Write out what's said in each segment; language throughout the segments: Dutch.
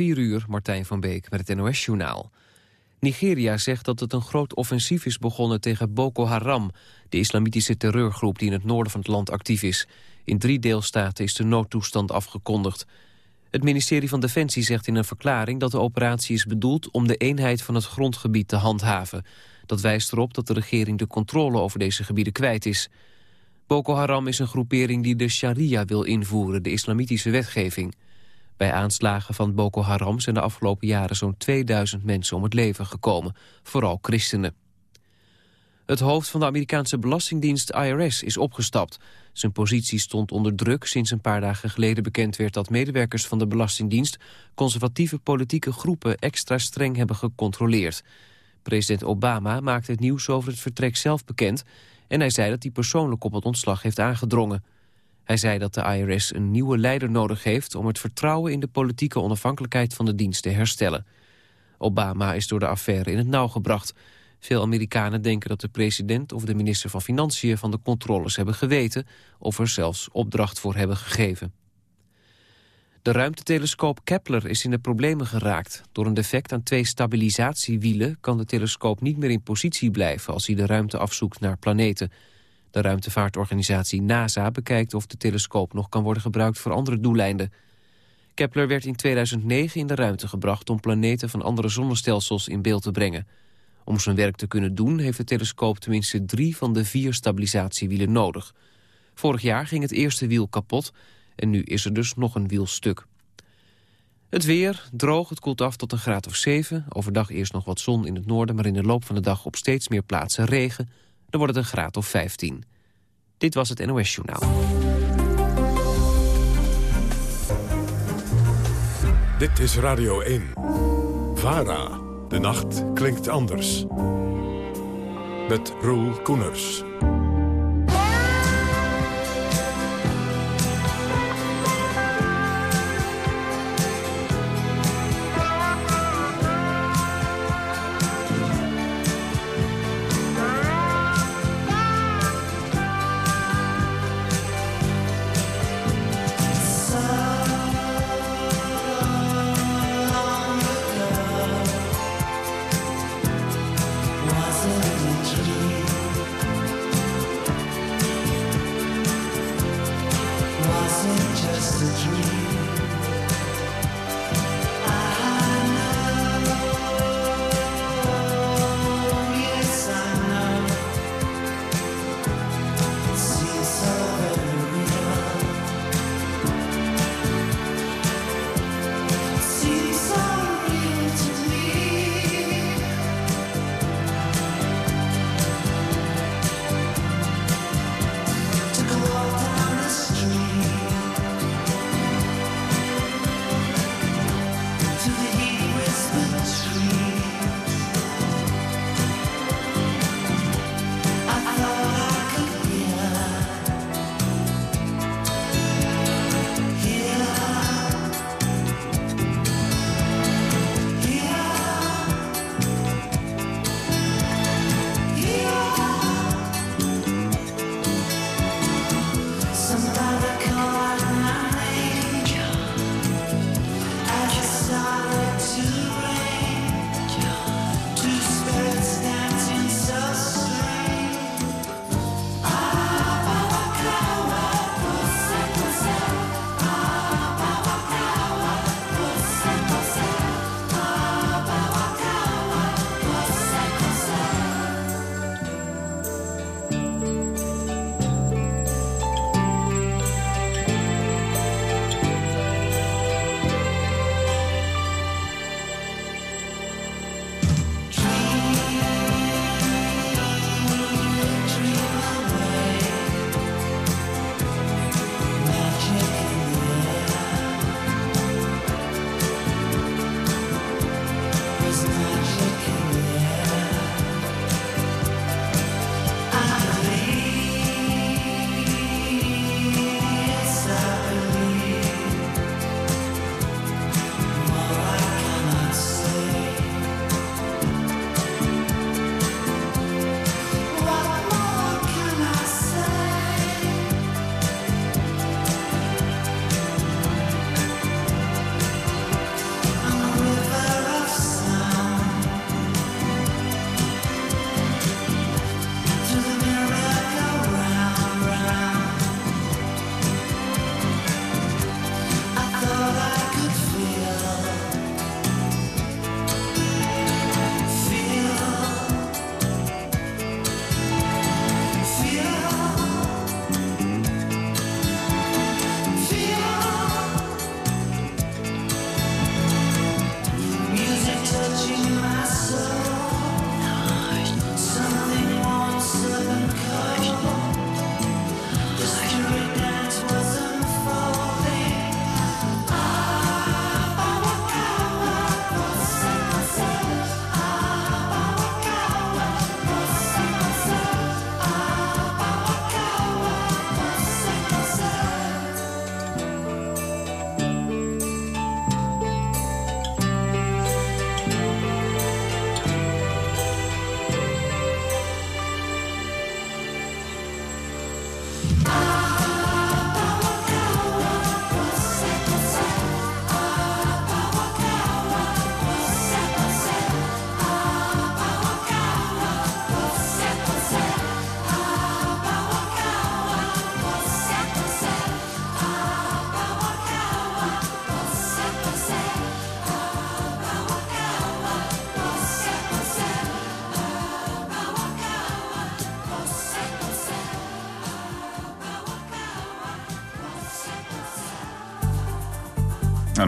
4 uur, Martijn van Beek met het NOS-journaal. Nigeria zegt dat het een groot offensief is begonnen tegen Boko Haram... de islamitische terreurgroep die in het noorden van het land actief is. In drie deelstaten is de noodtoestand afgekondigd. Het ministerie van Defensie zegt in een verklaring dat de operatie is bedoeld... om de eenheid van het grondgebied te handhaven. Dat wijst erop dat de regering de controle over deze gebieden kwijt is. Boko Haram is een groepering die de sharia wil invoeren, de islamitische wetgeving... Bij aanslagen van Boko Haram zijn de afgelopen jaren zo'n 2000 mensen om het leven gekomen, vooral christenen. Het hoofd van de Amerikaanse Belastingdienst IRS is opgestapt. Zijn positie stond onder druk sinds een paar dagen geleden bekend werd dat medewerkers van de Belastingdienst conservatieve politieke groepen extra streng hebben gecontroleerd. President Obama maakte het nieuws over het vertrek zelf bekend en hij zei dat hij persoonlijk op het ontslag heeft aangedrongen. Hij zei dat de IRS een nieuwe leider nodig heeft... om het vertrouwen in de politieke onafhankelijkheid van de dienst te herstellen. Obama is door de affaire in het nauw gebracht. Veel Amerikanen denken dat de president of de minister van Financiën... van de controles hebben geweten of er zelfs opdracht voor hebben gegeven. De ruimtetelescoop Kepler is in de problemen geraakt. Door een defect aan twee stabilisatiewielen kan de telescoop niet meer in positie blijven... als hij de ruimte afzoekt naar planeten... De ruimtevaartorganisatie NASA bekijkt of de telescoop nog kan worden gebruikt voor andere doeleinden. Kepler werd in 2009 in de ruimte gebracht om planeten van andere zonnestelsels in beeld te brengen. Om zijn werk te kunnen doen heeft de telescoop tenminste drie van de vier stabilisatiewielen nodig. Vorig jaar ging het eerste wiel kapot en nu is er dus nog een wiel stuk. Het weer, droog, het koelt af tot een graad of 7. Overdag eerst nog wat zon in het noorden, maar in de loop van de dag op steeds meer plaatsen regen. Dan wordt het een graad of 15. Dit was het NOS Journaal. Dit is Radio 1. VARA. De nacht klinkt anders. Met Roel Koeners.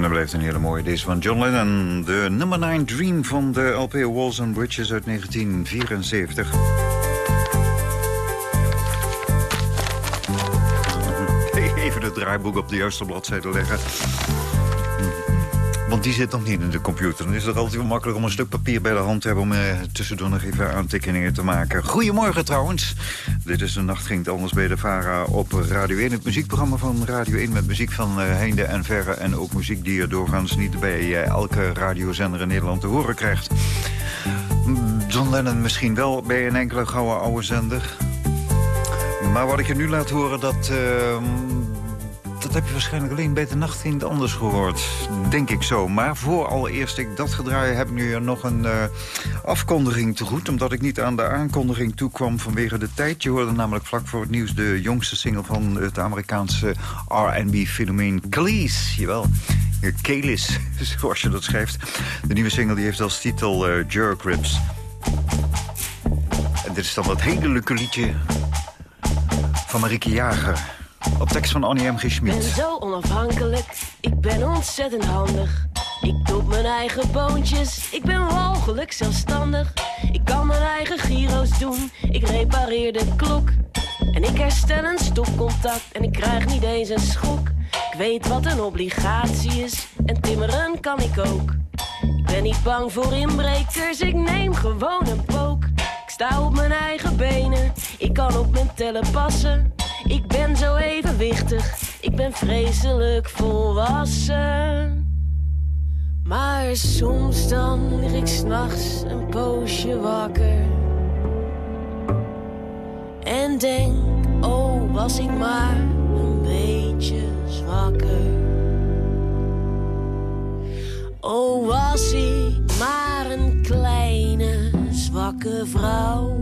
En dan blijft een hele mooie deze van John Lennon. De number 9 Dream van de LP Walls and Bridges uit 1974. Even het draaiboek op de juiste bladzijde leggen. Want die zit nog niet in de computer. Dan is het altijd wel makkelijk om een stuk papier bij de hand te hebben... om eh, tussendoor nog even aantekeningen te maken. Goedemorgen trouwens. Dit is de Nacht ging het anders bij de VARA op Radio 1. Het muziekprogramma van Radio 1 met muziek van uh, heinde en verre... en ook muziek die je doorgaans niet bij uh, elke radiozender in Nederland te horen krijgt. John Lennon misschien wel bij een enkele gouden oude zender. Maar wat ik je nu laat horen, dat... Uh, dat heb je waarschijnlijk alleen bij de nacht in het anders gehoord. Denk ik zo. Maar voor allereerst ik dat gedraai heb nu nog een uh, afkondiging te goed. Omdat ik niet aan de aankondiging toekwam vanwege de tijd. Je hoorde namelijk vlak voor het nieuws de jongste single van het Amerikaanse R&B-fenomeen Kelis. Jawel. Kelis, zoals je dat schrijft. De nieuwe single die heeft als titel uh, Jerk Rips. En dit is dan dat hele liedje van Marieke Jager. Op tekst van Annie M. G. Schmid. Ik ben zo onafhankelijk, ik ben ontzettend handig. Ik doe mijn eigen boontjes, ik ben walgelijk zelfstandig. Ik kan mijn eigen gyro's doen, ik repareer de klok. En ik herstel een stopcontact en ik krijg niet eens een schok. Ik weet wat een obligatie is en timmeren kan ik ook. Ik ben niet bang voor inbrekers, ik neem gewoon een pook. Ik sta op mijn eigen benen, ik kan op mijn tellen passen. Ik ben zo evenwichtig, ik ben vreselijk volwassen. Maar soms dan lig ik s'nachts een poosje wakker. En denk, oh was ik maar een beetje zwakker. Oh was ik maar een kleine zwakke vrouw.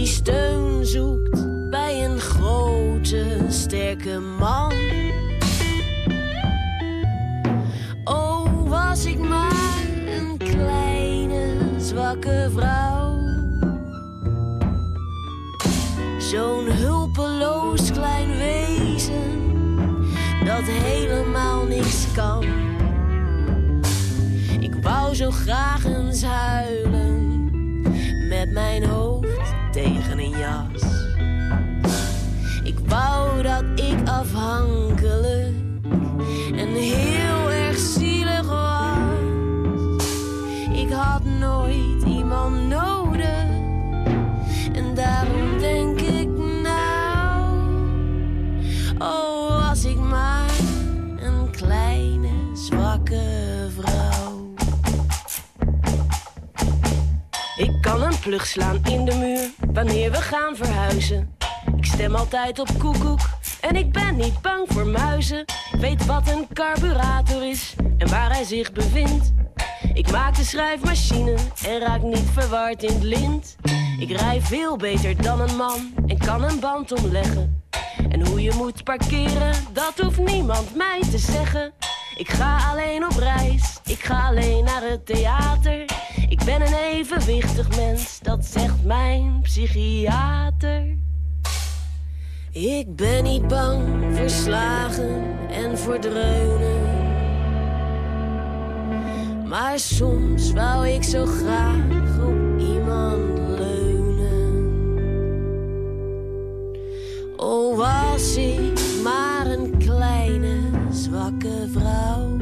Die steun zoekt bij een grote, sterke man. Oh, was ik maar een kleine, zwakke vrouw. Zo'n hulpeloos klein wezen dat helemaal niks kan. Ik wou zo graag eens huilen met mijn hoofd tegen een jas. Ik wou dat ik afhankelijk en heel erg zielig was. Ik had nooit iemand nodig en daarom denk ik nou, oh was ik maar een kleine zwakke vrouw. Ik kan een plug slaan in de muur wanneer we gaan verhuizen. Ik stem altijd op koekoek en ik ben niet bang voor muizen. Weet wat een carburator is en waar hij zich bevindt. Ik maak de schrijfmachine en raak niet verward in het lint. Ik rij veel beter dan een man en kan een band omleggen. En hoe je moet parkeren, dat hoeft niemand mij te zeggen. Ik ga alleen op reis, ik ga alleen naar het theater. Ik ben een evenwichtig mens, dat zegt mijn psychiater. Ik ben niet bang voor slagen en voor dreunen. Maar soms wou ik zo graag op iemand leunen. Oh, was ik maar een kleine zwakke vrouw.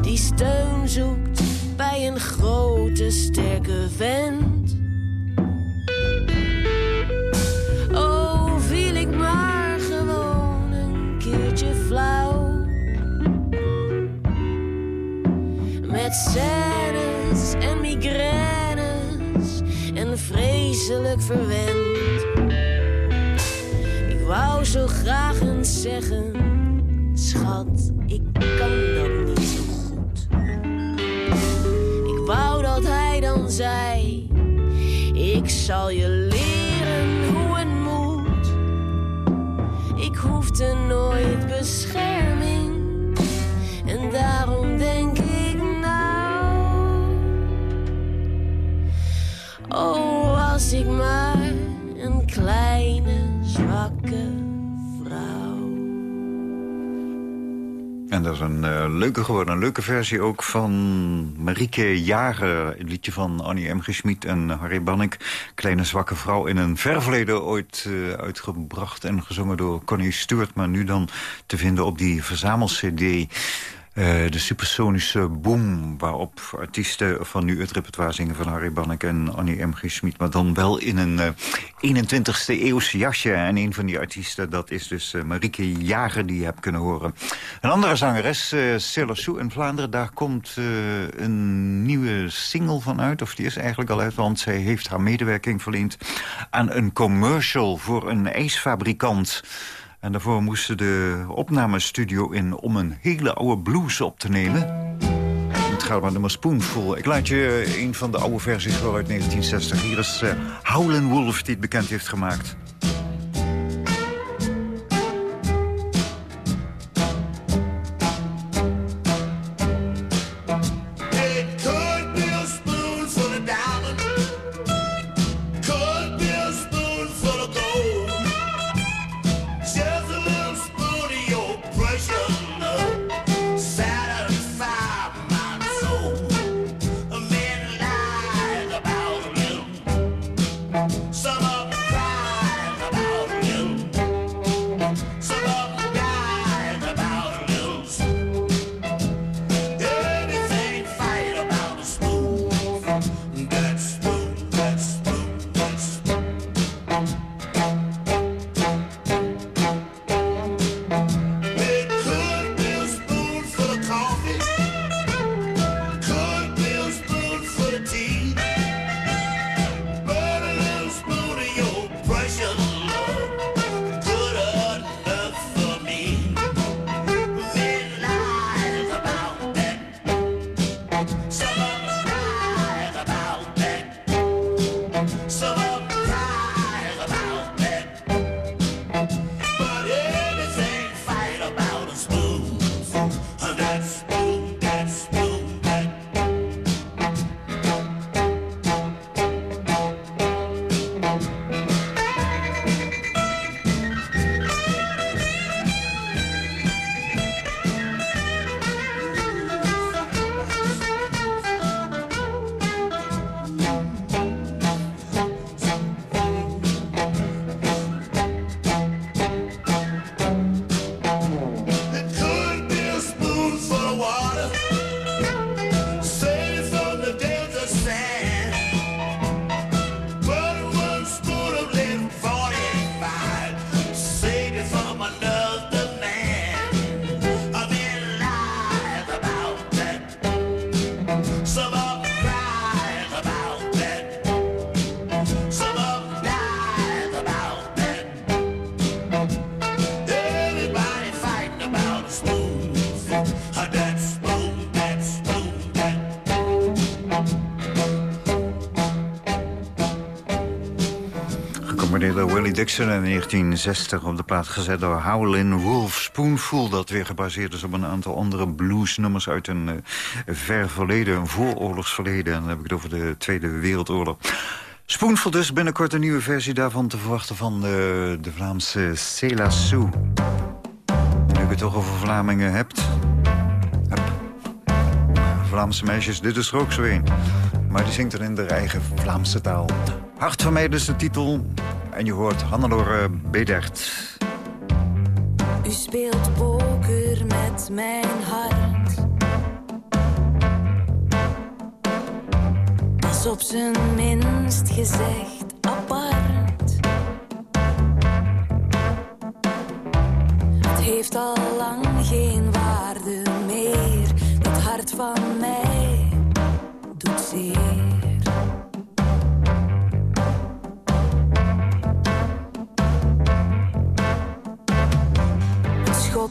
Die steun zoekt bij een grote sterke vent. Oh, viel ik maar gewoon een keertje flauw. Met scènes en migraines en vreselijk verwend. Wou zo graag eens zeggen, schat, ik kan dat niet zo goed. Ik wou dat hij dan zei, ik zal je leren hoe het moet. Ik hoefde nooit bescherming en daarom denk ik nou, oh was ik maar een kleine zwakke vrouw. En dat is een eh, leuke geworden, een leuke versie ook van Marieke Jager. Het liedje van Annie M. G. Schmid en Harry Bannik. Kleine zwakke vrouw in een ververleden ooit eh, uitgebracht en gezongen door Connie Stewart. Maar nu dan te vinden op die verzamel-cd. Uh, de supersonische boom, waarop artiesten van nu het repertoire zingen... van Harry Bannek en Annie M. G. Schmid, maar dan wel in een uh, 21ste eeuwse jasje. En een van die artiesten, dat is dus uh, Marieke Jager, die je hebt kunnen horen. Een andere zangeres, uh, Sou in Vlaanderen, daar komt een nieuwe single van uit. Of die is eigenlijk al uit, want zij heeft haar medewerking verleend... aan een commercial voor een ijsfabrikant... En daarvoor moesten de opnamestudio in om een hele oude blues op te nemen. Het gaat maar nummer Spoonful. Ik laat je een van de oude versies wel uit 1960. Hier is uh, Howlin' Wolf die het bekend heeft gemaakt. Dixon in 1960 op de plaat gezet door Howlin' Wolf Spoonful... dat weer gebaseerd is op een aantal andere bluesnummers uit een uh, ver verleden, een vooroorlogsverleden. En dan heb ik het over de Tweede Wereldoorlog. Spoonful dus, binnenkort een nieuwe versie daarvan te verwachten van de, de Vlaamse Cela Sou. Nu ik het toch over Vlamingen hebt... Heb. Vlaamse meisjes, dit is er ook zo een. Maar die zingt er in de eigen Vlaamse taal. Hart van mij dus de titel. En je hoort Hannelore Bedert. U speelt poker met mijn hart. Dat op zijn minst gezegd apart. Het heeft al lang geen waarde meer. Het hart van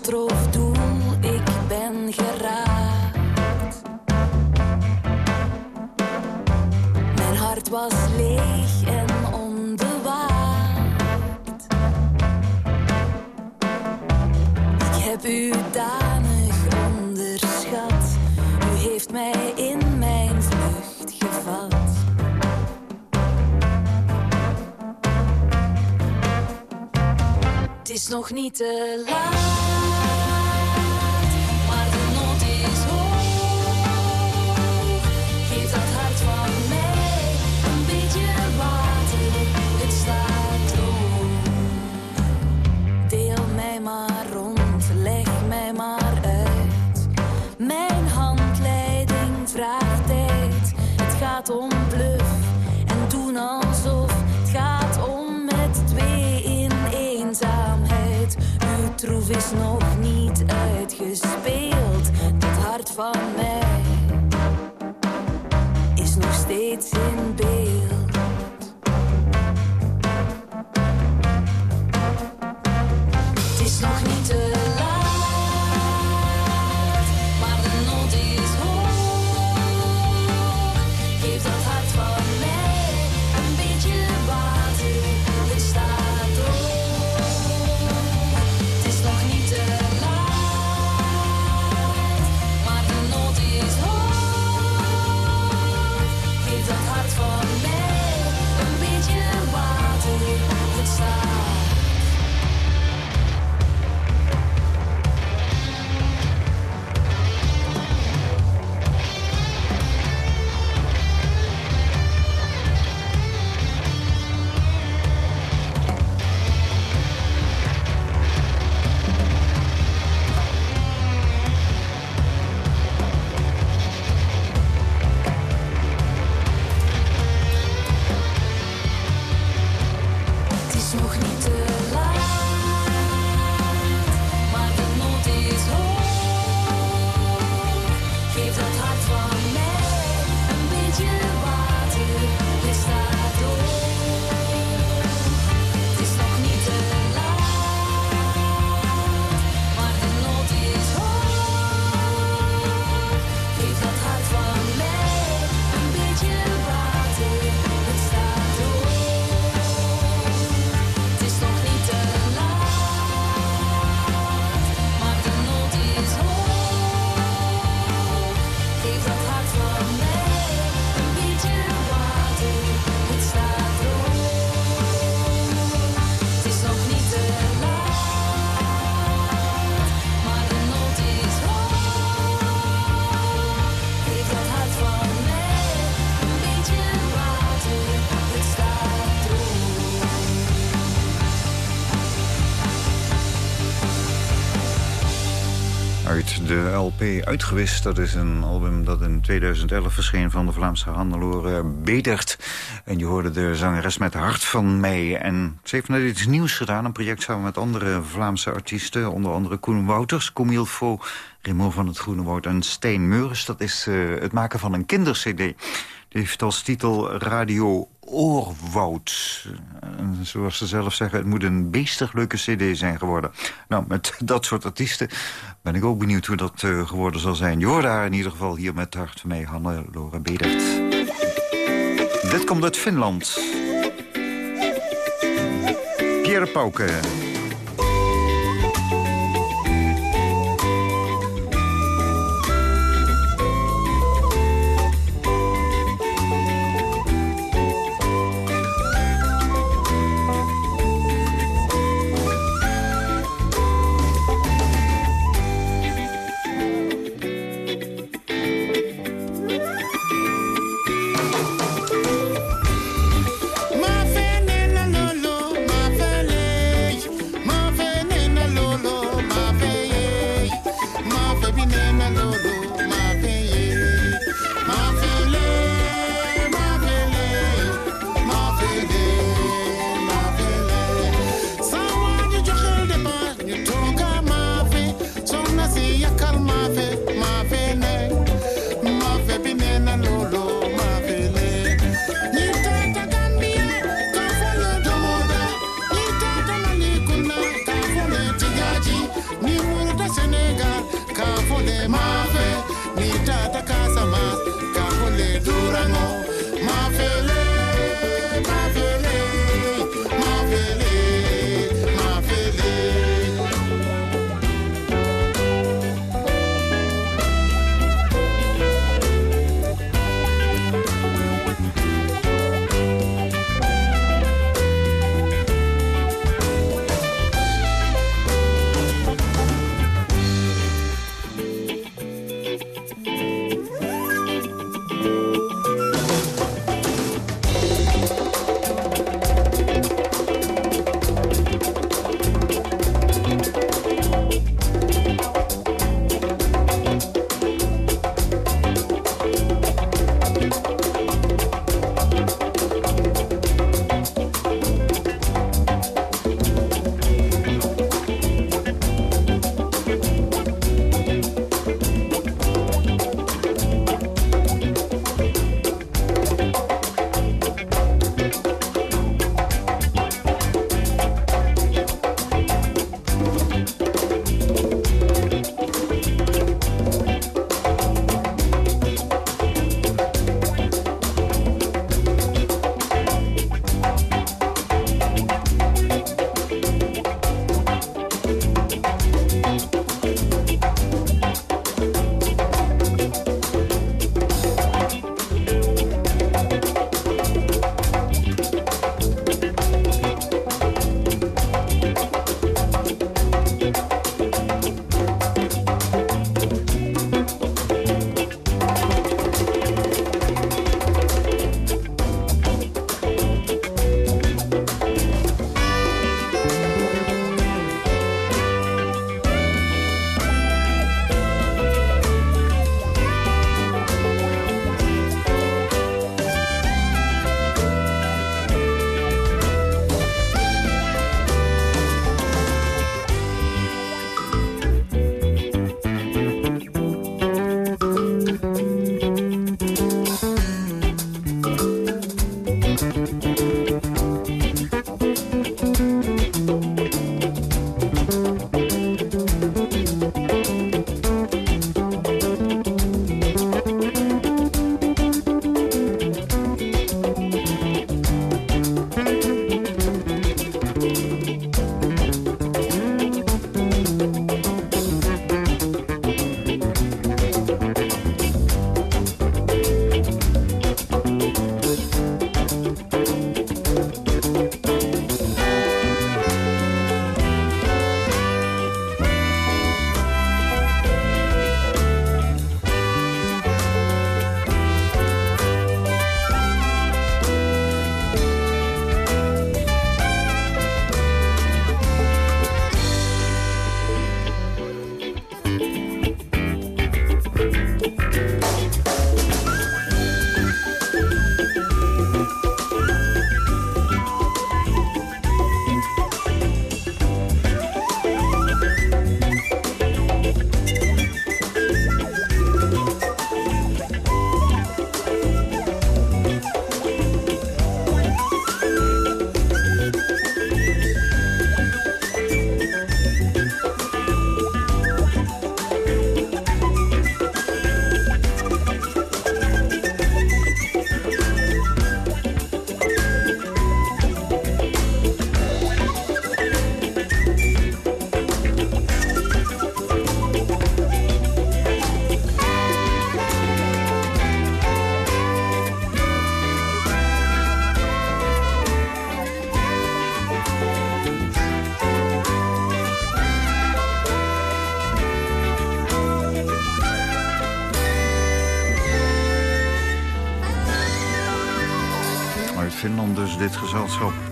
doel, ik ben geraakt. Mijn hart was leeg en onbewaakt. Ik heb u danig onderschat, u heeft mij in mijn vlucht gevat. Het is nog niet te laat. Nog niet uitgespeeld. Dat hart van mij Uitgewist, dat is een album dat in 2011 verscheen van de Vlaamse handeloor Bedert. En je hoorde de zangeres met Hart van mij. En ze heeft net iets nieuws gedaan, een project samen met andere Vlaamse artiesten. Onder andere Koen Wouters, Comille Faux, Raymond van het Groene Woud en Steen Meuris. Dat is eh, het maken van een kindercd. Heeft als titel Radio Oorwoud. En zoals ze zelf zeggen, het moet een beestig leuke cd zijn geworden. Nou, met dat soort artiesten ben ik ook benieuwd hoe dat eh, geworden zal zijn. Je hoort daar in ieder geval hier met hart van mij, Hannelore Bedert. Dit komt uit Finland. Pierre Pauke.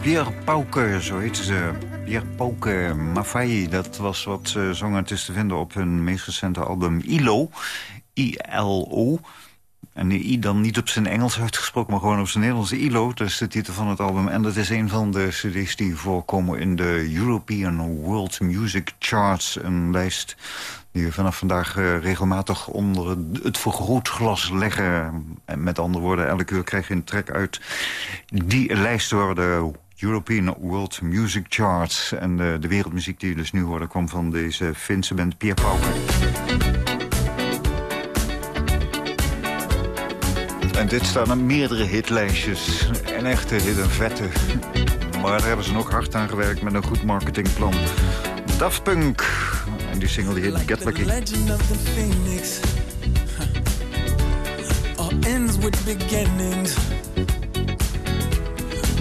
Pierre Pauke, zo heette ze. Pierre Pauke Mafai, dat was wat zongen. Het is te vinden op hun meest recente album ILO. I-L-O. En die I dan niet op zijn Engels uitgesproken, maar gewoon op zijn Nederlands. ILO, dat is de titel van het album. En dat is een van de cd's die voorkomen in de European World Music Charts. Een lijst die we vanaf vandaag uh, regelmatig onder het vergrootglas leggen. En met andere woorden, elke uur krijg je een track uit die lijst door de European World Music Charts. En de, de wereldmuziek die je dus nu hoorde kwam van deze Finse band Pauken. En dit staan aan meerdere hitlijstjes. En echte hit en vette. Maar daar hebben ze nog hard aan gewerkt met een goed marketingplan. Daft Punk. En die single die heet Get Lucky. ends with beginnings.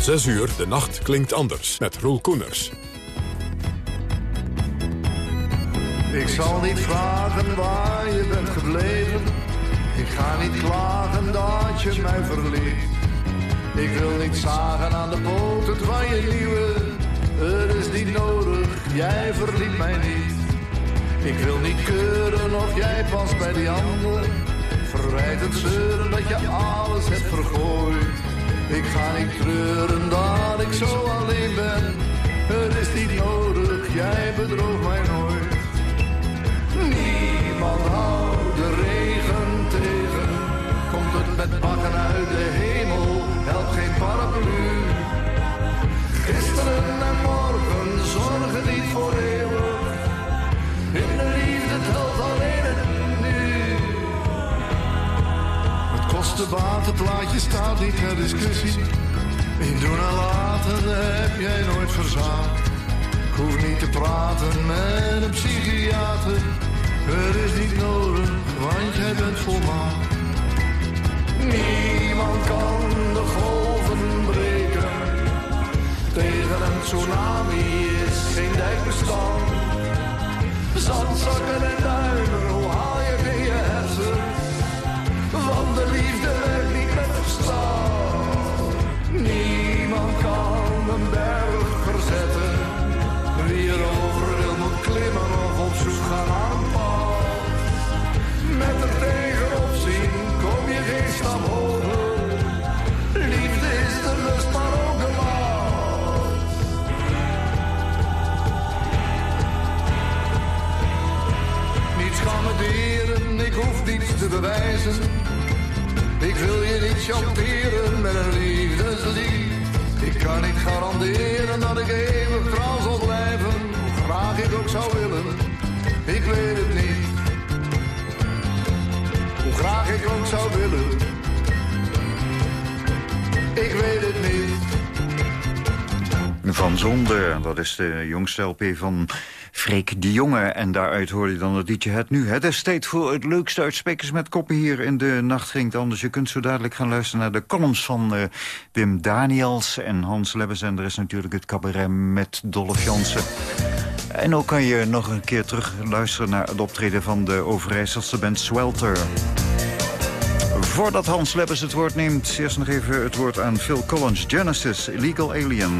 Tot 6 uur, de nacht klinkt anders. Met Roel Koeners. Ik zal niet vragen waar je bent gebleven. Ik ga niet klagen dat je mij verliet. Ik wil niet zagen aan de poten van je nieuwe. Het is niet nodig, jij verliet mij niet. Ik wil niet keuren of jij past bij die ander verwijtend zeuren dat je alles hebt vergooid. Ik ga niet treuren dat ik zo alleen ben. Het is niet nodig, jij bedroog mij nooit. Niemand houdt de regen tegen. Komt het met bakken uit de hemel, helpt geen paraplu. Gisteren en morgen zorgen niet voor eeuwig. In de liefde telt alleen het nu. Het kostenbatenplaatje staat niet ter discussie. In doen en laten heb jij nooit verzaakt. Ik hoef niet te praten met een psychiater. Het is niet nodig, want jij bent volmaakt. Niemand kan de golven breken. Tegen een tsunami is geen dijk bestand. Zandzakken en duinen, Want de liefde werkt niet met verstand. Niemand kan een berg verzetten. Wie erover wil moet klimmen of op zoek gaan een pad. Met er tegenop zien kom je geen stap hoger. Liefde is de lust, maar ook de last. Niets kan me deren, ik hoef niets te bewijzen. Chanteren met een liefdeslied. Ik kan niet garanderen dat ik eeuwig trouw zal blijven. Hoe graag ik ook zou willen, ik weet het niet. Hoe graag ik ook zou willen, ik weet het niet. Van Zonde, dat is de jongste LP van Freek de Jonge. En daaruit hoor je dan het liedje Het Nu. Het is tijd voor het leukste uit Spekers met Koppen hier in de Nacht Ging Anders. Je kunt zo dadelijk gaan luisteren naar de columns van eh, Wim Daniels en Hans Lebbes. En er is natuurlijk het cabaret met Dolph Jansen. En ook kan je nog een keer terug luisteren naar het optreden van de Overijsselse band Swelter. Voordat Hans Lebbes het woord neemt, eerst nog even het woord aan Phil Collins. Genesis, Illegal Alien.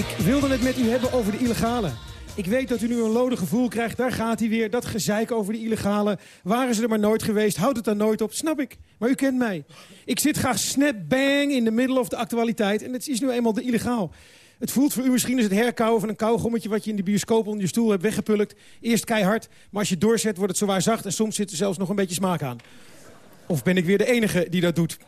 Ik wilde het met u hebben over de illegale. Ik weet dat u nu een lode gevoel krijgt, daar gaat hij weer. Dat gezeik over de illegale. Waren ze er maar nooit geweest, houdt het dan nooit op. Snap ik, maar u kent mij. Ik zit graag snap bang in de middle of de actualiteit. En het is nu eenmaal de illegaal. Het voelt voor u misschien als het herkauwen van een kauwgommetje... wat je in de bioscoop onder je stoel hebt weggepulkt. Eerst keihard, maar als je doorzet wordt het zwaar zacht... en soms zit er zelfs nog een beetje smaak aan. Of ben ik weer de enige die dat doet?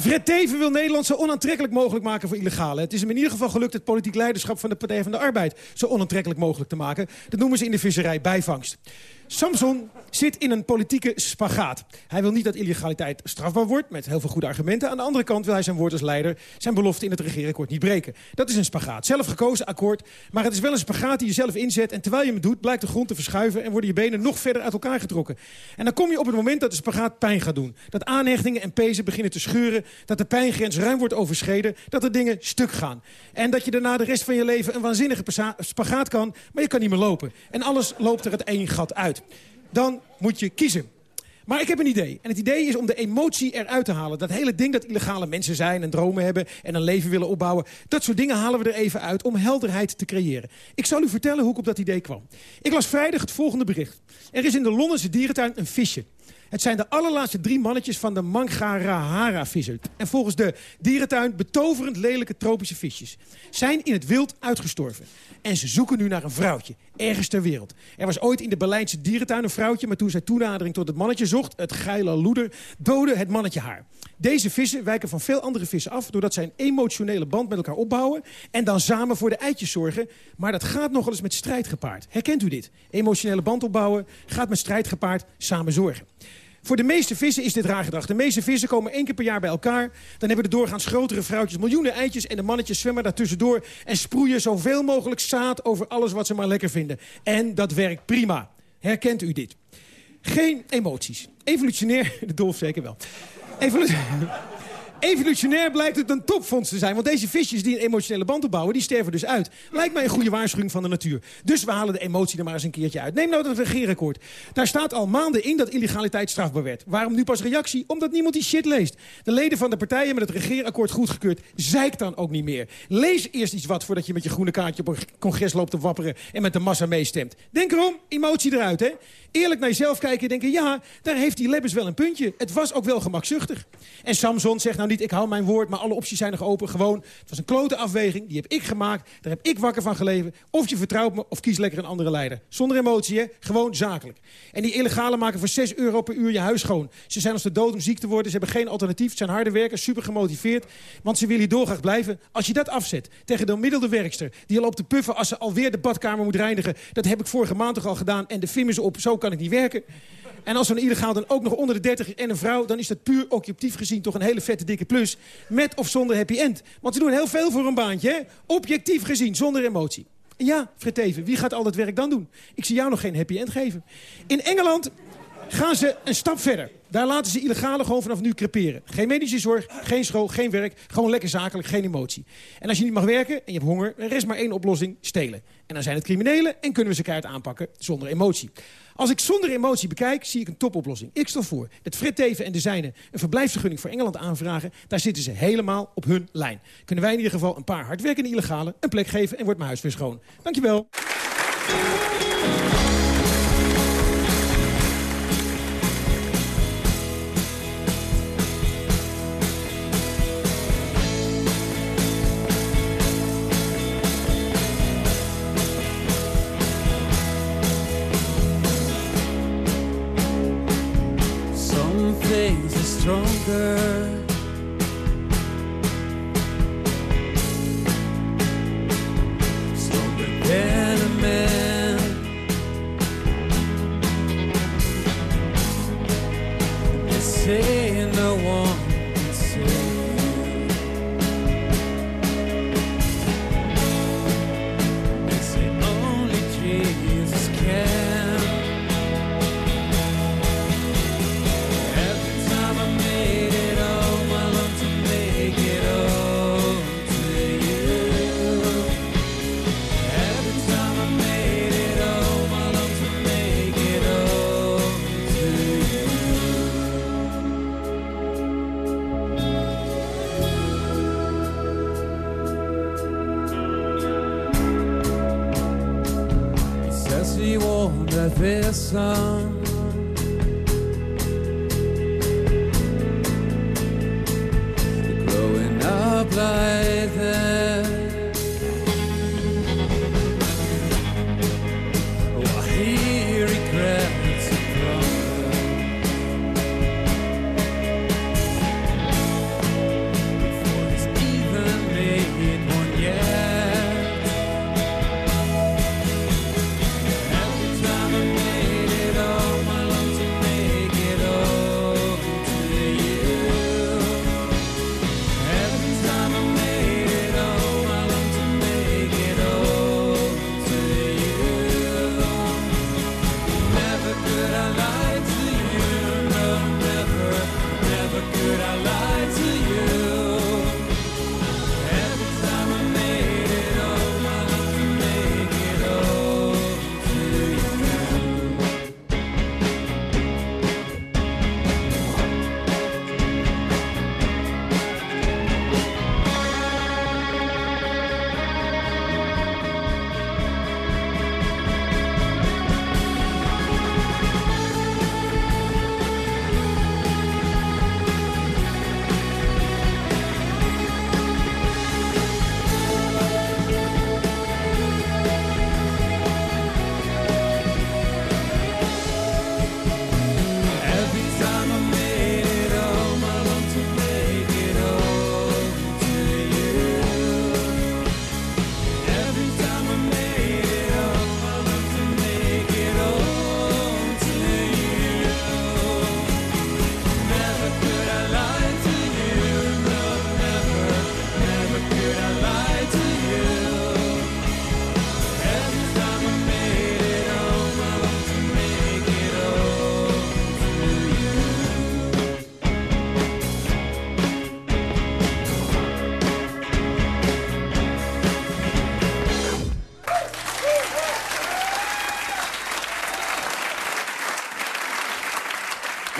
Fred Teven wil Nederland zo onaantrekkelijk mogelijk maken voor illegale. Het is hem in ieder geval gelukt het politiek leiderschap van de Partij van de Arbeid... zo onaantrekkelijk mogelijk te maken. Dat noemen ze in de visserij bijvangst. Samson zit in een politieke spagaat. Hij wil niet dat illegaliteit strafbaar wordt, met heel veel goede argumenten. Aan de andere kant wil hij zijn woord als leider zijn belofte in het regeerakkoord niet breken. Dat is een spagaat. Zelf gekozen akkoord, maar het is wel een spagaat die je zelf inzet. En terwijl je hem doet, blijkt de grond te verschuiven en worden je benen nog verder uit elkaar getrokken. En dan kom je op het moment dat de spagaat pijn gaat doen. Dat aanhechtingen en pezen beginnen te scheuren, dat de pijngrens ruim wordt overschreden, dat er dingen stuk gaan. En dat je daarna de rest van je leven een waanzinnige spagaat kan, maar je kan niet meer lopen. En alles loopt er het één gat uit. Dan moet je kiezen. Maar ik heb een idee. En het idee is om de emotie eruit te halen. Dat hele ding dat illegale mensen zijn en dromen hebben... en een leven willen opbouwen. Dat soort dingen halen we er even uit om helderheid te creëren. Ik zal u vertellen hoe ik op dat idee kwam. Ik las vrijdag het volgende bericht. Er is in de Londense dierentuin een visje. Het zijn de allerlaatste drie mannetjes van de Mangarahara-visser. En volgens de dierentuin betoverend lelijke tropische visjes. Zijn in het wild uitgestorven. En ze zoeken nu naar een vrouwtje. Ergens ter wereld. Er was ooit in de Berlijnse dierentuin een vrouwtje... maar toen zij toenadering tot het mannetje zocht, het geile loeder... doodde het mannetje haar. Deze vissen wijken van veel andere vissen af... doordat zij een emotionele band met elkaar opbouwen... en dan samen voor de eitjes zorgen. Maar dat gaat nogal eens met strijd gepaard. Herkent u dit? Emotionele band opbouwen, gaat met strijd gepaard, samen zorgen. Voor de meeste vissen is dit raar gedrag. De meeste vissen komen één keer per jaar bij elkaar. Dan hebben de doorgaans grotere vrouwtjes miljoenen eitjes... en de mannetjes zwemmen daartussendoor... en sproeien zoveel mogelijk zaad over alles wat ze maar lekker vinden. En dat werkt prima. Herkent u dit? Geen emoties. Evolutionair, de dolf zeker wel. Evolutie... Evolutionair blijkt het een topfonds te zijn. Want deze visjes die een emotionele band opbouwen, die sterven dus uit. Lijkt mij een goede waarschuwing van de natuur. Dus we halen de emotie er maar eens een keertje uit. Neem nou dat regeerakkoord. Daar staat al maanden in dat illegaliteit strafbaar werd. Waarom nu pas reactie? Omdat niemand die shit leest. De leden van de partijen met het regeerakkoord goedgekeurd... zeik dan ook niet meer. Lees eerst iets wat voordat je met je groene kaartje op een congres loopt te wapperen... en met de massa meestemt. Denk erom, emotie eruit, hè? Eerlijk naar jezelf kijken en denken... ja, daar heeft die Lebbes wel een puntje. Het was ook wel gemakzuchtig. En Samson zegt nou niet, ik hou mijn woord, maar alle opties zijn nog open. Gewoon, het was een klote afweging, die heb ik gemaakt. Daar heb ik wakker van geleven. Of je vertrouwt me, of kies lekker een andere leider. Zonder emotie, hè? Gewoon zakelijk. En die illegale maken voor 6 euro per uur je huis schoon. Ze zijn als de dood om ziek te worden. Ze hebben geen alternatief. Ze zijn harde werkers, super gemotiveerd. Want ze willen hier doorgaans blijven. Als je dat afzet tegen de gemiddelde werkster... die al de puffen als ze alweer de badkamer moet reinigen... dat heb ik vorige maand toch al gedaan. En de film is op, zo kan ik niet werken. En als zo'n illegaal dan ook nog onder de 30 is en een vrouw... dan is dat puur objectief gezien toch een hele vette dikke plus. Met of zonder happy end. Want ze doen heel veel voor een baantje, hè? Objectief gezien, zonder emotie. Ja, Fred Teven, wie gaat al dat werk dan doen? Ik zie jou nog geen happy end geven. In Engeland gaan ze een stap verder. Daar laten ze illegale gewoon vanaf nu creperen. Geen medische zorg, geen school, geen werk. Gewoon lekker zakelijk, geen emotie. En als je niet mag werken en je hebt honger, er is maar één oplossing, stelen. En dan zijn het criminelen en kunnen we ze keihard aanpakken zonder emotie. Als ik zonder emotie bekijk, zie ik een topoplossing. Ik stel voor dat Fred Teven en de zijne een verblijfsvergunning voor Engeland aanvragen. Daar zitten ze helemaal op hun lijn. Kunnen wij in ieder geval een paar hardwerkende illegalen een plek geven en wordt mijn huis weer schoon. Dankjewel.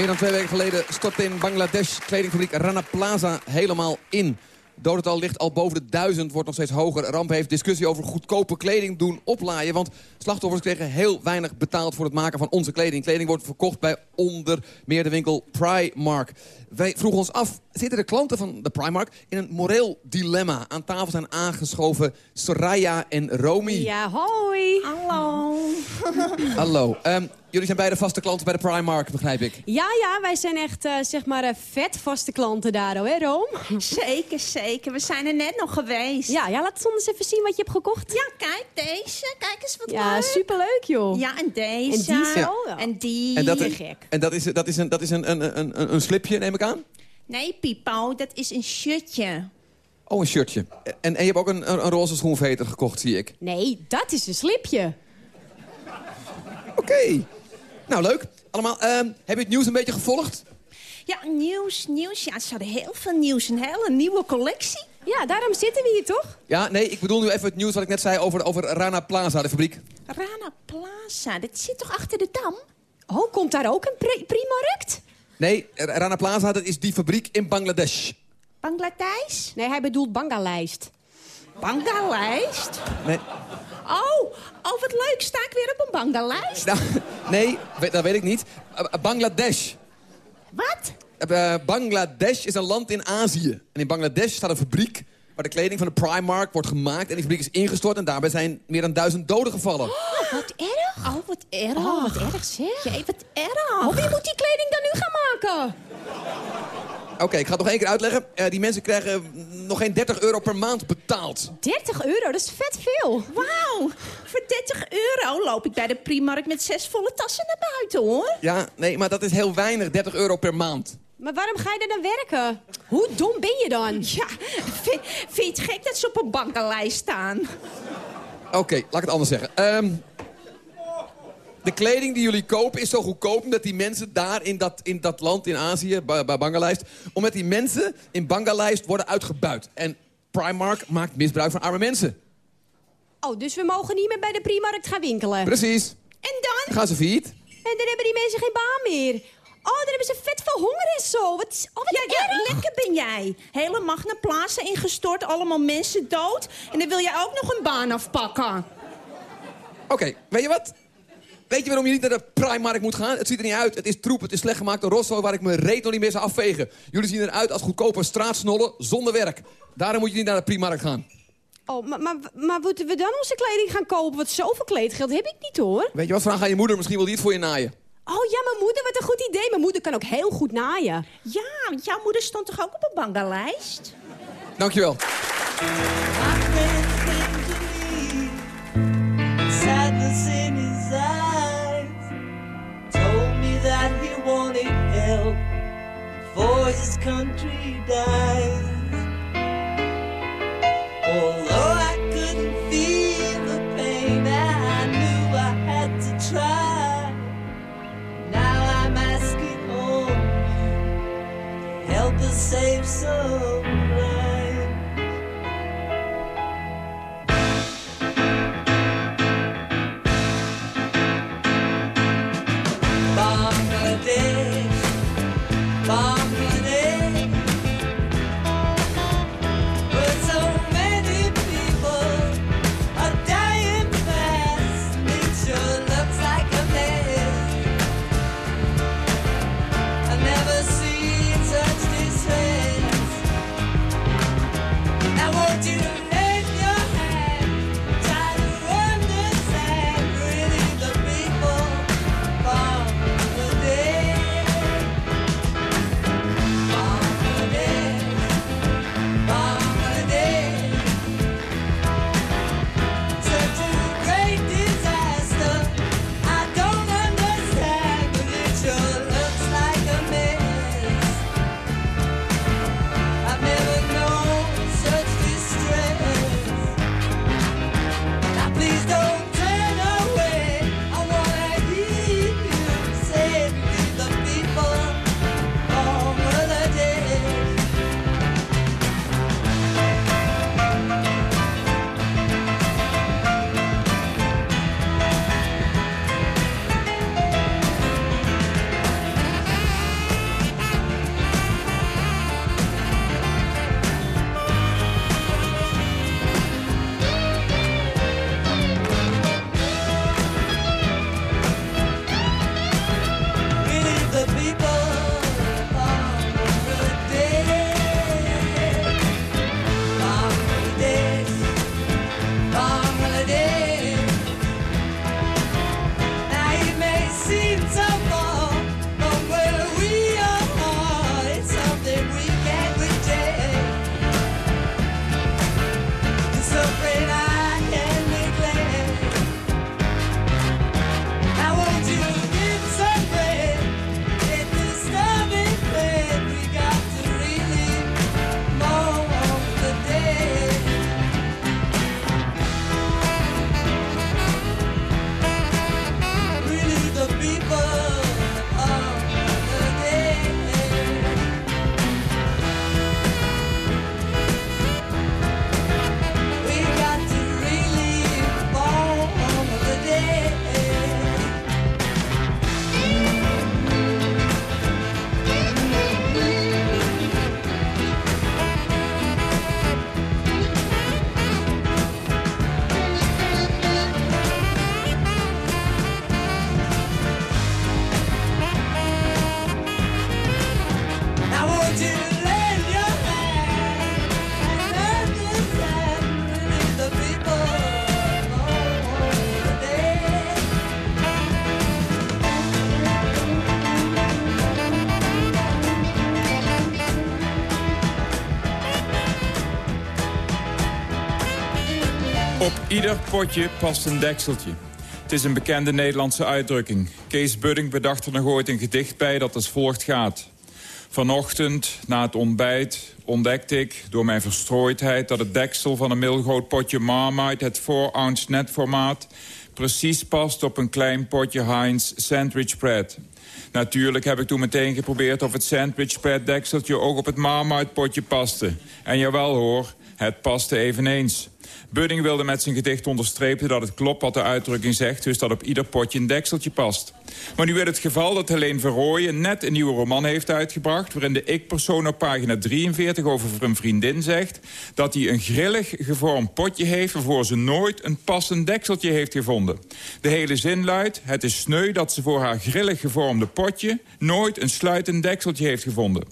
Meer dan twee weken geleden stortte in Bangladesh kledingfabriek Rana Plaza helemaal in. Dodental ligt al boven de duizend, wordt nog steeds hoger. Ramp heeft discussie over goedkope kleding doen oplaaien. Want slachtoffers kregen heel weinig betaald voor het maken van onze kleding. Kleding wordt verkocht bij onder meer de winkel Primark. Wij vroegen ons af, zitten de klanten van de Primark in een moreel dilemma? Aan tafel zijn aangeschoven Soraya en Romy. Ja, hoi. Hallo. Hallo. Ehm, jullie zijn beide vaste klanten bij de Primark, begrijp ik. Ja, ja, wij zijn echt, eh, zeg maar, eh, vet vaste klanten daar, hoor, hè, Room? Zeker, zeker. We zijn er net nog geweest. Ja, ja, laat ons even zien wat je hebt gekocht. Ja, kijk, deze. Kijk eens wat Ja, leuk. superleuk, joh. Ja, en deze. En die ja. En die. En dat, is, gek. en dat is, dat is, een, dat is een, een, een, een, een slipje, neem ik aan? Nee, Pipo, dat is een shirtje. Oh, een shirtje. En, en je hebt ook een, een, een roze schoenveter gekocht, zie ik. Nee, dat is een slipje. Oké. Nou, leuk. Allemaal, ehm, heb je het nieuws een beetje gevolgd? Ja, nieuws, nieuws. Ja, ze hadden heel veel nieuws. Een hele nieuwe collectie. Ja, daarom zitten we hier, toch? Ja, nee, ik bedoel nu even het nieuws wat ik net zei over, over Rana Plaza, de fabriek. Rana Plaza, dat zit toch achter de dam? Oh, komt daar ook een pri- Primarkt? Nee, Rana Plaza, dat is die fabriek in Bangladesh. Bangladesh? Nee, hij bedoelt Bangalijst. Nee, Oh, oh, wat leuk. Sta ik weer op een Bangladesh? nou, nee dat weet ik niet. Eh, eh, Bangladesh. Wat? Eh, Bangladesh is een land in Azië. En in Bangladesh staat een fabriek waar de kleding van de Primark wordt gemaakt. En die fabriek is ingestort en daarbij zijn meer dan duizend doden gevallen. Oh, wat erg. Oh, wat erg. Oh, wat erg zeg. Jee, wat erg. Oh, wie moet die kleding dan nu gaan maken? Oké, ik ga het nog één keer uitleggen. Eh, die mensen krijgen nog geen 30 euro per maand betaald. 30 euro, dat is vet veel. Wauw, voor 30 euro loop ik bij de Primark met zes volle tassen naar buiten, hoor. Ja, nee, maar dat is heel weinig, 30 euro per maand. Maar waarom ga je er dan werken? Hoe dom ben je dan? Ja, vind, vind je het gek dat ze op een bankenlijst staan? Oké, laat ik het anders zeggen. Ehm, de kleding die jullie kopen is zo goedkoop... omdat die mensen daar in dat, in dat land in Azië, bij, bij Bangladesh... omdat die mensen in Bangladesh worden uitgebuit. En Primark maakt misbruik van arme mensen. Oh, dus we mogen niet meer bij de Primarkt gaan winkelen. Precies. En dan? Gaan ze failliet? En dan hebben die mensen geen baan meer. Oh, dan hebben ze vet veel honger en zo. Wat, oh, wat Ja, ja, erg. lekker ben jij. Hele Magna Plaza ingestort, allemaal mensen dood. En dan wil jij ook nog een baan afpakken. Oké, weet je wat? Weet je waarom je niet naar de Primark moet gaan? Het ziet er niet uit. Het is troep, het is slecht gemaakt. Een rotzooi waar ik mijn reet nog niet meer zou afvegen. Jullie zien eruit als goedkope straatsnollen zonder werk. Daarom moet je niet naar de Primark gaan. Oh, maar, maar, maar moeten we dan onze kleding gaan kopen? Want zoveel kleedgeld heb ik niet, hoor. Weet je wat, vraag aan je moeder. Misschien wil die het voor je naaien. Oh ja, mijn moeder, wat een goed idee. Mijn moeder kan ook heel goed naaien. Ja, want jouw moeder stond toch ook op een bangalijst? Dankjewel. sadness in his eyes. Told me that he wanted help before his country dies. the safe zone. Ieder potje past een dekseltje. Het is een bekende Nederlandse uitdrukking. Kees Budding bedacht er nog ooit een gedicht bij dat als volgt gaat. Vanochtend, na het ontbijt, ontdekte ik door mijn verstrooidheid... dat het deksel van een middelgroot potje Marmite, het 4-ounce netformaat... precies past op een klein potje Heinz sandwich bread. Natuurlijk heb ik toen meteen geprobeerd of het sandwich bread dekseltje ook op het Marmite potje paste. En jawel hoor, het paste eveneens. Budding wilde met zijn gedicht onderstrepen dat het klopt wat de uitdrukking zegt... dus dat op ieder potje een dekseltje past. Maar nu werd het geval dat Helene Verrooyen net een nieuwe roman heeft uitgebracht... waarin de ik-persoon op pagina 43 over een vriendin zegt... dat hij een grillig gevormd potje heeft... waarvoor ze nooit een passend dekseltje heeft gevonden. De hele zin luidt... het is sneu dat ze voor haar grillig gevormde potje... nooit een sluitend dekseltje heeft gevonden.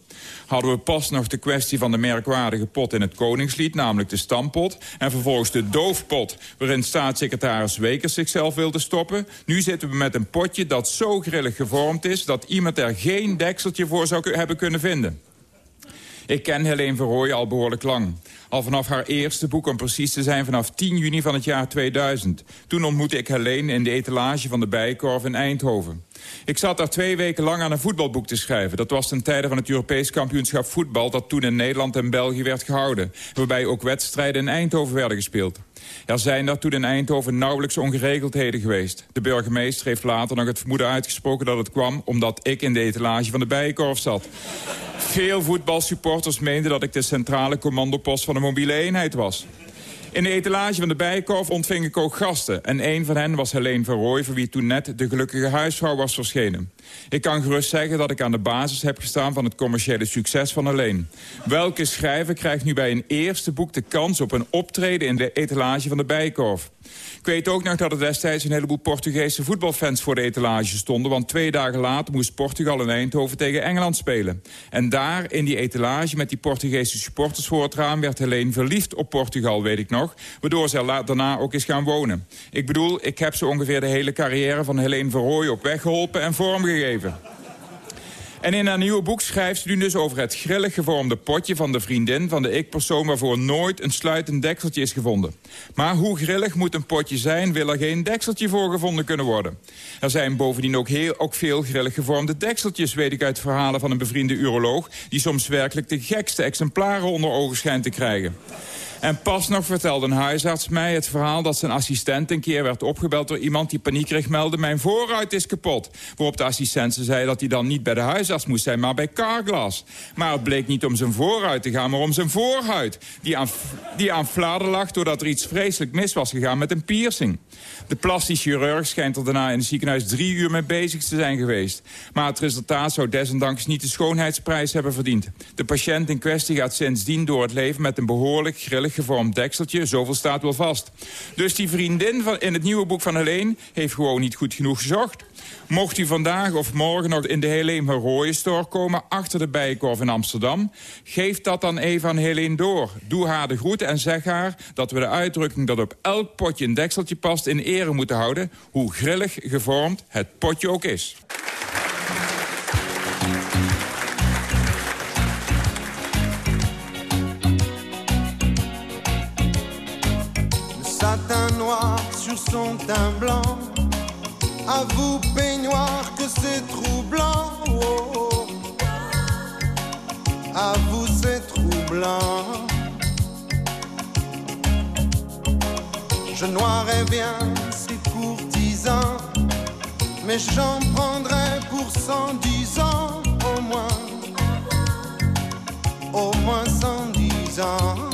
Hadden we pas nog de kwestie van de merkwaardige pot in het Koningslied... namelijk de stampot, en vervolgens de doofpot... waarin staatssecretaris Wekers zichzelf wilde stoppen. Nu zitten we met een potje dat zo grillig gevormd is... dat iemand er geen dekseltje voor zou hebben kunnen vinden. Ik ken Helene Verrooyen al behoorlijk lang. Al vanaf haar eerste boek, om precies te zijn, vanaf 10 juni van het jaar 2000. Toen ontmoette ik Helene in de etalage van de Bijenkorf in Eindhoven. Ik zat daar twee weken lang aan een voetbalboek te schrijven. Dat was ten tijde van het Europees kampioenschap voetbal... dat toen in Nederland en België werd gehouden. Waarbij ook wedstrijden in Eindhoven werden gespeeld. Er zijn daar toen in Eindhoven nauwelijks ongeregeldheden geweest. De burgemeester heeft later nog het vermoeden uitgesproken dat het kwam... omdat ik in de etalage van de Bijenkorf zat. Veel voetbalsupporters meenden dat ik de centrale commandopost van de mobiele eenheid was. In de etalage van de Bijenkorf ontving ik ook gasten. En een van hen was Helene Verrooy, voor wie toen net de gelukkige huisvrouw was verschenen. Ik kan gerust zeggen dat ik aan de basis heb gestaan van het commerciële succes van Helene. Welke schrijver krijgt nu bij een eerste boek de kans op een optreden in de etalage van de Bijenkorf? Ik weet ook nog dat er destijds een heleboel Portugese voetbalfans voor de etalage stonden... want twee dagen later moest Portugal in Eindhoven tegen Engeland spelen. En daar, in die etalage met die Portugese supporters voor het raam... werd Helene verliefd op Portugal, weet ik nog... waardoor ze daarna ook is gaan wonen. Ik bedoel, ik heb zo ongeveer de hele carrière van Helene Verrooy op weg geholpen en vormgegeven. En in haar nieuwe boek schrijft ze nu dus over het grillig gevormde potje van de vriendin van de ik-persoon waarvoor nooit een sluitend dekseltje is gevonden. Maar hoe grillig moet een potje zijn, wil er geen dekseltje voor gevonden kunnen worden. Er zijn bovendien ook, heel, ook veel grillig gevormde dekseltjes, weet ik uit verhalen van een bevriende uroloog, die soms werkelijk de gekste exemplaren onder ogen schijnt te krijgen. En pas nog vertelde een huisarts mij het verhaal dat zijn assistent een keer werd opgebeld door iemand die paniekerig meldde mijn voorruit is kapot. Waarop de assistent ze zei dat hij dan niet bij de huisarts moest zijn, maar bij Carglass. Maar het bleek niet om zijn voorruit te gaan, maar om zijn voorhuid. Die aan, die aan lag doordat er iets vreselijk mis was gegaan met een piercing. De plastisch chirurg schijnt er daarna in het ziekenhuis drie uur mee bezig te zijn geweest. Maar het resultaat zou desondanks niet de schoonheidsprijs hebben verdiend. De patiënt in kwestie gaat sindsdien door het leven met een behoorlijk grillig gevormd dekseltje. Zoveel staat wel vast. Dus die vriendin van, in het nieuwe boek van Helene heeft gewoon niet goed genoeg gezocht. Mocht u vandaag of morgen nog in de Helene Verrooyen store komen... achter de Bijenkorf in Amsterdam... geef dat dan even aan Helene door. Doe haar de groeten en zeg haar dat we de uitdrukking... dat op elk potje een dekseltje past in ere moeten houden... hoe grillig gevormd het potje ook is. Satin noir sur son teint blanc. À vous, peignoir, que c'est troublant. Oh, oh. À vous, c'est troublant. Je noirais bien ces courtisans, mais j'en prendrais pour cent dix ans au moins. Au moins cent dix ans.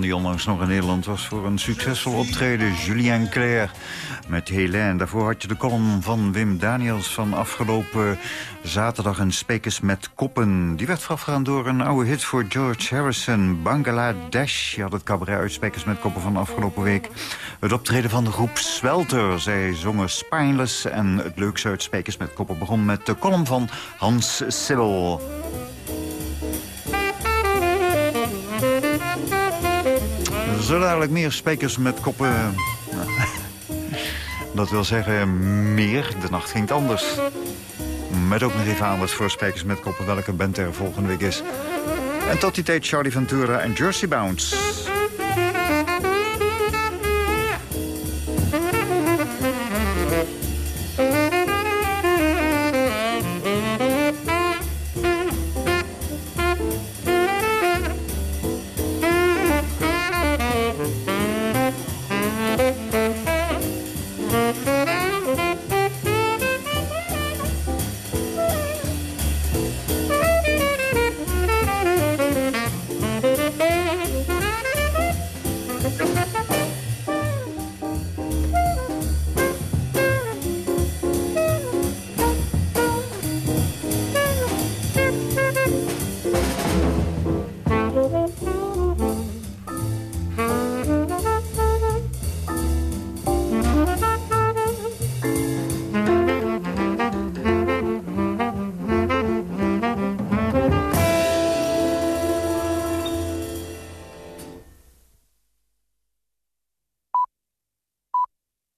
Die onlangs nog in Nederland was voor een succesvol optreden. Julien Clerc met Hélène. Daarvoor had je de column van Wim Daniels van afgelopen zaterdag. En Spekers met Koppen. Die werd voorafgegaan door een oude hit voor George Harrison. Bangladesh. Je had het cabaret uit Spekers met Koppen van afgelopen week. Het optreden van de groep Swelter. Zij zongen Spineless. En het leukste uit Spekers met Koppen begon met de column van Hans Sibbel. Zo dadelijk meer spijkers met koppen. Dat wil zeggen meer. De nacht ging anders. Met ook nog even aandacht voor spijkers met koppen... welke band er volgende week is. En tot die tijd Charlie Ventura en Jersey Bounce.